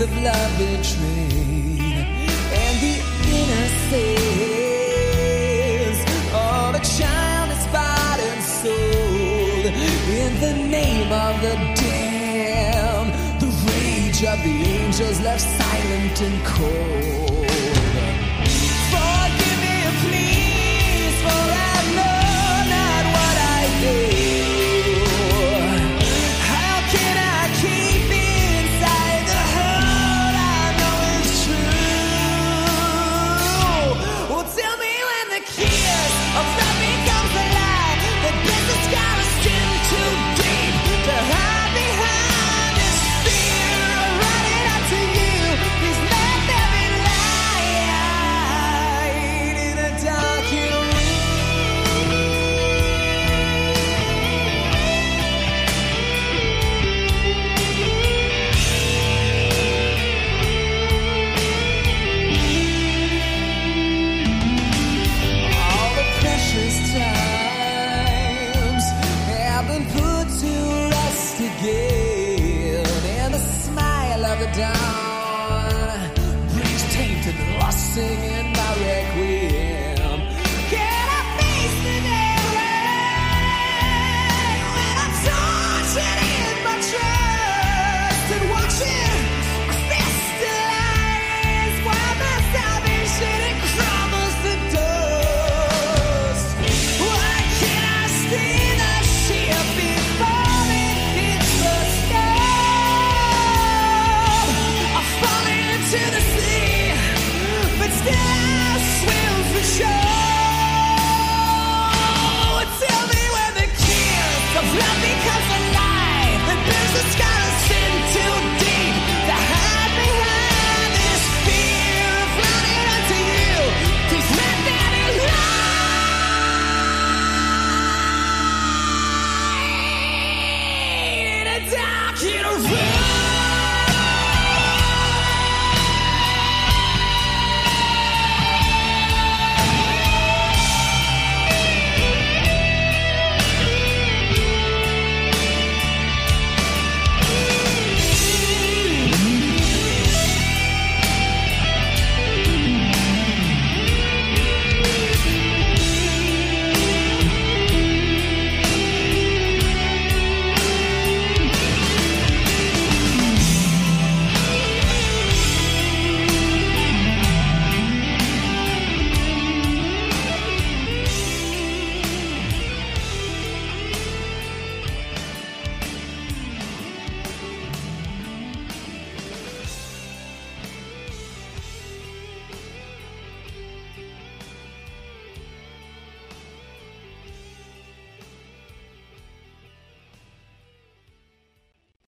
of love betrayed, and the inner innocence of a child is bought and sold in the name of the damned. The rage of the angels left silent and cold. gale and the smile of the dawn brings tainted lust singing.